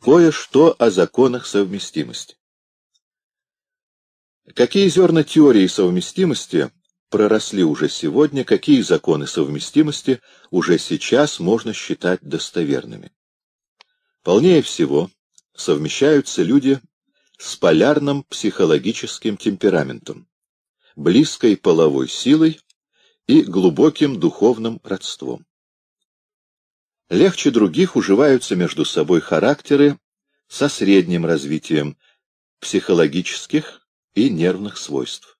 Кое-что о законах совместимости. Какие зерна теории совместимости проросли уже сегодня, какие законы совместимости уже сейчас можно считать достоверными? Полнее всего совмещаются люди с полярным психологическим темпераментом, близкой половой силой и глубоким духовным родством. Легче других уживаются между собой характеры со средним развитием психологических и нервных свойств.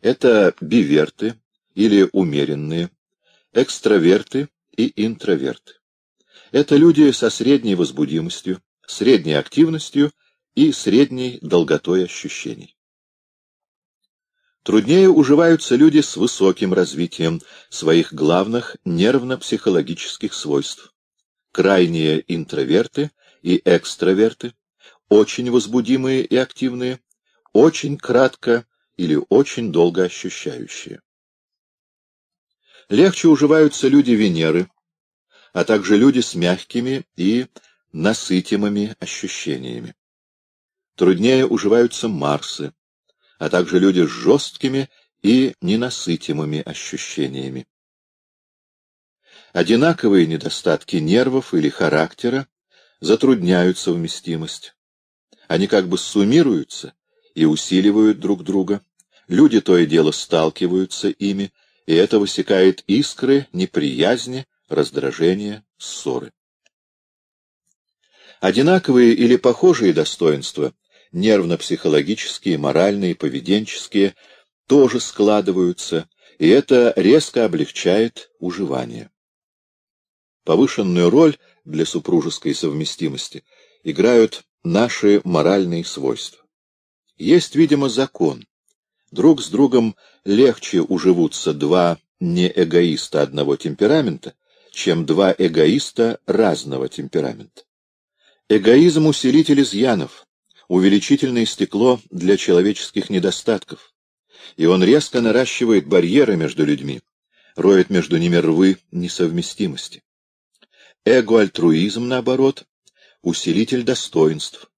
Это биверты или умеренные, экстраверты и интроверты. Это люди со средней возбудимостью, средней активностью и средней долготой ощущений. Труднее уживаются люди с высоким развитием своих главных нервно-психологических свойств. Крайние интроверты и экстраверты, очень возбудимые и активные, очень кратко или очень долго ощущающие. Легче уживаются люди Венеры, а также люди с мягкими и насытимыми ощущениями. Труднее уживаются Марсы, а также люди с жесткими и ненасытимыми ощущениями. Одинаковые недостатки нервов или характера затрудняют совместимость. Они как бы суммируются и усиливают друг друга. Люди то и дело сталкиваются ими, и это высекает искры неприязни, раздражения, ссоры. Одинаковые или похожие достоинства нервно-психологические, моральные, поведенческие, тоже складываются, и это резко облегчает уживание. Повышенную роль для супружеской совместимости играют наши моральные свойства. Есть, видимо, закон. Друг с другом легче уживутся два неэгоиста одного темперамента, чем два эгоиста разного темперамента. Эгоизм — усилитель изъянов, увеличительное стекло для человеческих недостатков, и он резко наращивает барьеры между людьми, роет между ними рвы несовместимости. Эго-альтруизм, наоборот, усилитель достоинств,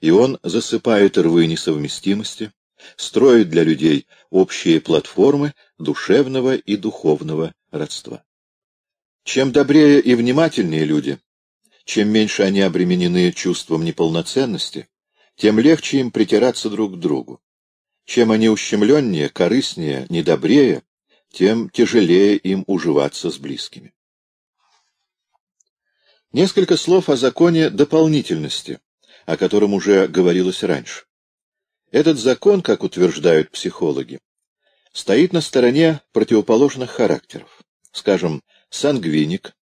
и он засыпает рвы несовместимости, строит для людей общие платформы душевного и духовного родства. Чем добрее и внимательнее люди, чем меньше они обременены чувством неполноценности, тем легче им притираться друг к другу. Чем они ущемленнее, корыстнее, недобрее, тем тяжелее им уживаться с близкими. Несколько слов о законе дополнительности, о котором уже говорилось раньше. Этот закон, как утверждают психологи, стоит на стороне противоположных характеров. Скажем, сангвиник,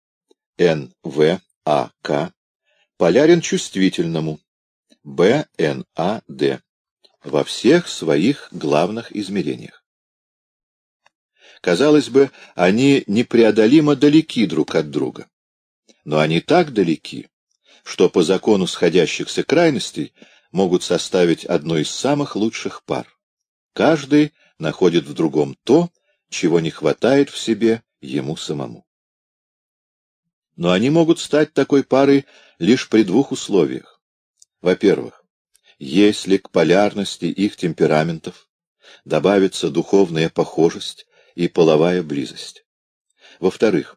НВ, АК, полярен чувствительному, БНАД во всех своих главных измерениях. Казалось бы, они непреодолимо далеки друг от друга. Но они так далеки, что по закону сходящихся крайностей могут составить одну из самых лучших пар. Каждый находит в другом то, чего не хватает в себе ему самому. Но они могут стать такой парой лишь при двух условиях. Во-первых, если к полярности их темпераментов добавится духовная похожесть и половая близость. Во-вторых,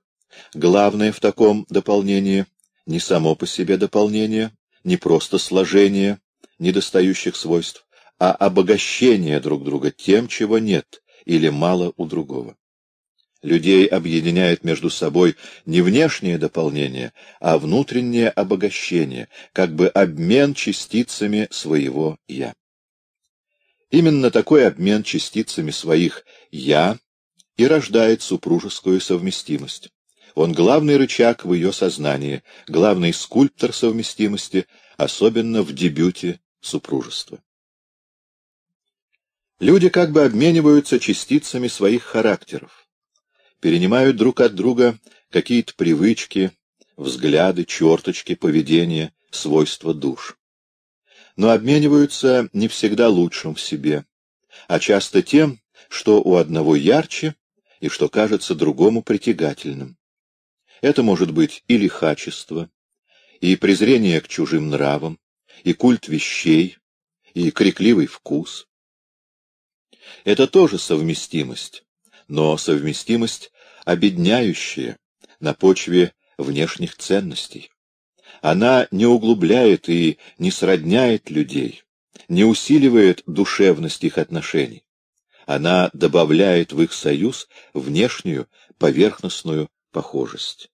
главное в таком дополнении не само по себе дополнение, не просто сложение недостающих свойств, а обогащение друг друга тем, чего нет или мало у другого. Людей объединяет между собой не внешнее дополнение, а внутреннее обогащение, как бы обмен частицами своего «я». Именно такой обмен частицами своих «я» и рождает супружескую совместимость. Он главный рычаг в ее сознании, главный скульптор совместимости, особенно в дебюте супружества. Люди как бы обмениваются частицами своих характеров перенимают друг от друга какие-то привычки, взгляды, черточки, поведение, свойства душ. Но обмениваются не всегда лучшим в себе, а часто тем, что у одного ярче и что кажется другому притягательным. Это может быть и лихачество, и презрение к чужим нравам, и культ вещей, и крикливый вкус. Это тоже совместимость, но совместимость обедняющая на почве внешних ценностей. Она не углубляет и не сродняет людей, не усиливает душевность их отношений. Она добавляет в их союз внешнюю поверхностную похожесть.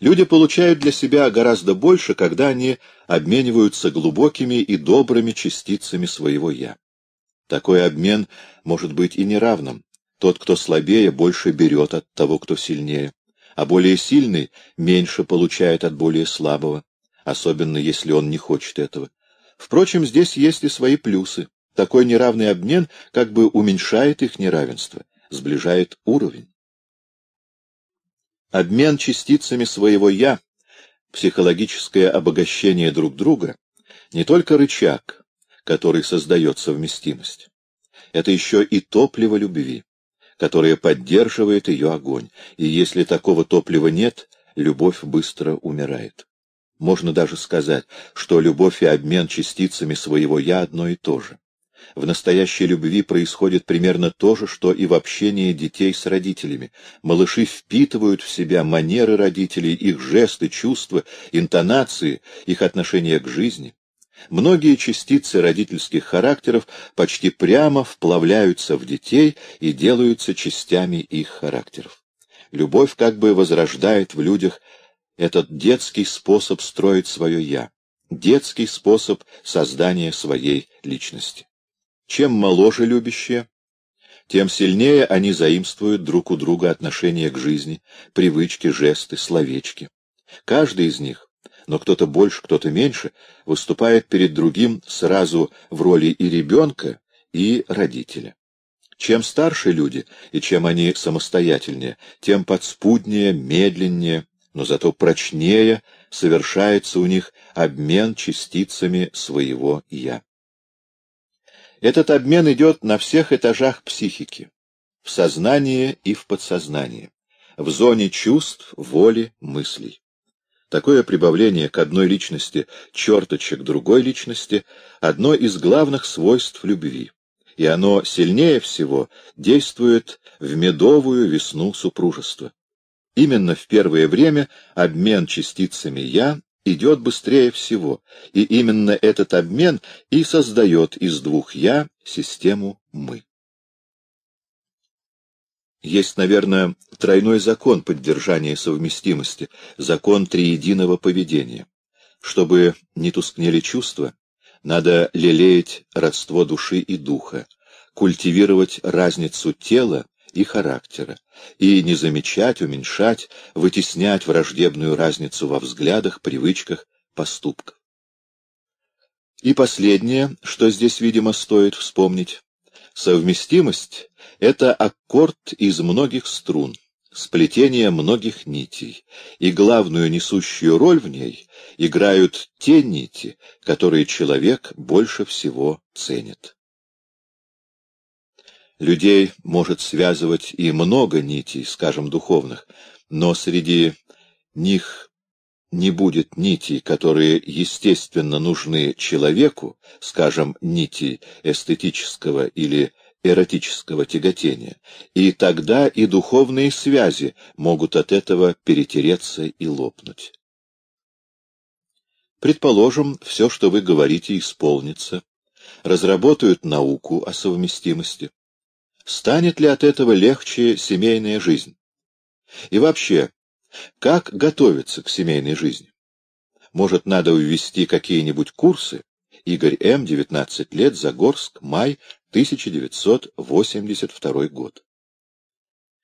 Люди получают для себя гораздо больше, когда они обмениваются глубокими и добрыми частицами своего «я». Такой обмен может быть и неравным. Тот, кто слабее, больше берет от того, кто сильнее, а более сильный меньше получает от более слабого, особенно если он не хочет этого. Впрочем, здесь есть и свои плюсы. Такой неравный обмен как бы уменьшает их неравенство, сближает уровень. Обмен частицами своего «я», психологическое обогащение друг друга — не только рычаг, который создает совместимость. Это еще и топливо любви, которое поддерживает ее огонь, и если такого топлива нет, любовь быстро умирает. Можно даже сказать, что любовь и обмен частицами своего «я» одно и то же. В настоящей любви происходит примерно то же, что и в общении детей с родителями. Малыши впитывают в себя манеры родителей, их жесты, чувства, интонации, их отношение к жизни. Многие частицы родительских характеров почти прямо вплавляются в детей и делаются частями их характеров. Любовь как бы возрождает в людях этот детский способ строить свое «я», детский способ создания своей личности. Чем моложе любящие, тем сильнее они заимствуют друг у друга отношения к жизни, привычки, жесты, словечки. Каждый из них, но кто-то больше, кто-то меньше, выступает перед другим сразу в роли и ребенка, и родителя. Чем старше люди, и чем они самостоятельнее, тем подспуднее, медленнее, но зато прочнее совершается у них обмен частицами своего «я». Этот обмен идет на всех этажах психики, в сознании и в подсознании, в зоне чувств, воли, мыслей. Такое прибавление к одной личности черточек другой личности — одно из главных свойств любви, и оно сильнее всего действует в медовую весну супружества. Именно в первое время обмен частицами «я» идет быстрее всего, и именно этот обмен и создает из двух «я» систему «мы». Есть, наверное, тройной закон поддержания совместимости, закон триединого поведения. Чтобы не тускнели чувства, надо лелеять родство души и духа, культивировать разницу тела и характера, и не замечать, уменьшать, вытеснять враждебную разницу во взглядах, привычках, поступках. И последнее, что здесь, видимо, стоит вспомнить. Совместимость — это аккорд из многих струн, сплетение многих нитей, и главную несущую роль в ней играют те нити, которые человек больше всего ценит. Людей может связывать и много нитей, скажем, духовных, но среди них не будет нитей, которые естественно нужны человеку, скажем, нити эстетического или эротического тяготения, и тогда и духовные связи могут от этого перетереться и лопнуть. Предположим, все, что вы говорите, исполнится, разработают науку о совместимости. Станет ли от этого легче семейная жизнь? И вообще, как готовиться к семейной жизни? Может, надо ввести какие-нибудь курсы? Игорь М., 19 лет, Загорск, май 1982 год.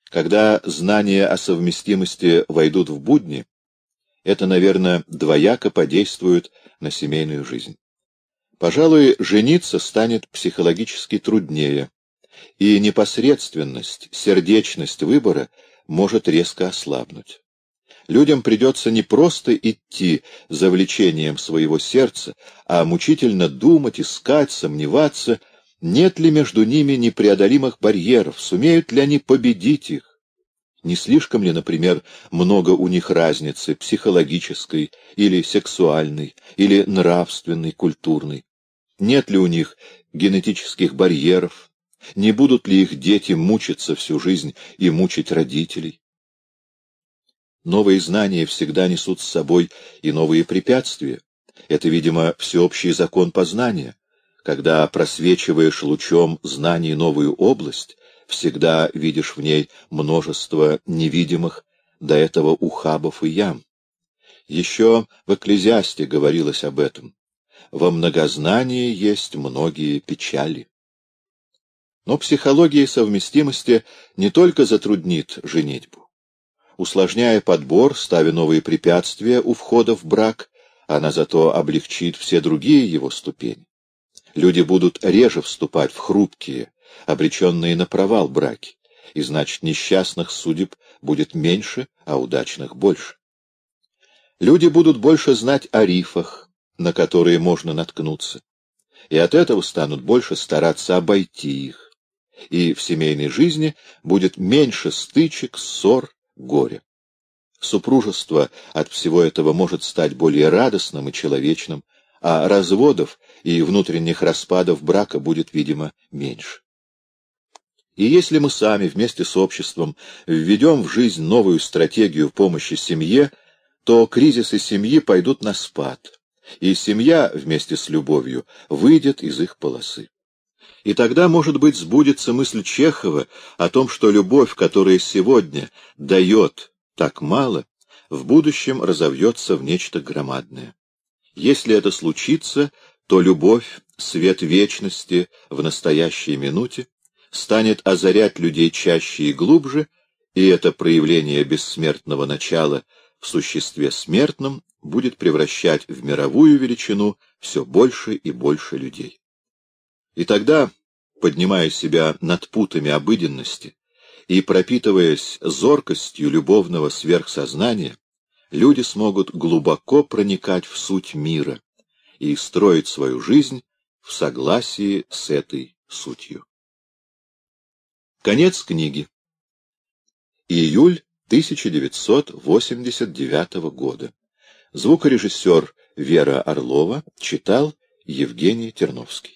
Когда знания о совместимости войдут в будни, это, наверное, двояко подействует на семейную жизнь. Пожалуй, жениться станет психологически труднее, и непосредственность, сердечность выбора может резко ослабнуть. Людям придется не просто идти за влечением своего сердца, а мучительно думать, искать, сомневаться, нет ли между ними непреодолимых барьеров, сумеют ли они победить их. Не слишком ли, например, много у них разницы психологической или сексуальной, или нравственной, культурной? Нет ли у них генетических барьеров? Не будут ли их дети мучиться всю жизнь и мучить родителей? Новые знания всегда несут с собой и новые препятствия. Это, видимо, всеобщий закон познания. Когда просвечиваешь лучом знаний новую область, всегда видишь в ней множество невидимых до этого ухабов и ям. Еще в «Экклезиасте» говорилось об этом. Во многознании есть многие печали. Но психология совместимости не только затруднит женитьбу. Усложняя подбор, ставя новые препятствия у входа в брак, она зато облегчит все другие его ступени. Люди будут реже вступать в хрупкие, обреченные на провал браки, и значит несчастных судеб будет меньше, а удачных больше. Люди будут больше знать о рифах, на которые можно наткнуться, и от этого станут больше стараться обойти их, и в семейной жизни будет меньше стычек, ссор, горя. Супружество от всего этого может стать более радостным и человечным, а разводов и внутренних распадов брака будет, видимо, меньше. И если мы сами вместе с обществом введем в жизнь новую стратегию помощи семье, то кризисы семьи пойдут на спад, и семья вместе с любовью выйдет из их полосы. И тогда, может быть, сбудется мысль Чехова о том, что любовь, которая сегодня дает так мало, в будущем разовьется в нечто громадное. Если это случится, то любовь, свет вечности в настоящей минуте, станет озарять людей чаще и глубже, и это проявление бессмертного начала в существе смертном будет превращать в мировую величину все больше и больше людей. И тогда, поднимая себя над путами обыденности и пропитываясь зоркостью любовного сверхсознания, люди смогут глубоко проникать в суть мира и строить свою жизнь в согласии с этой сутью. Конец книги. Июль 1989 года. Звукорежиссер Вера Орлова читал Евгений Терновский.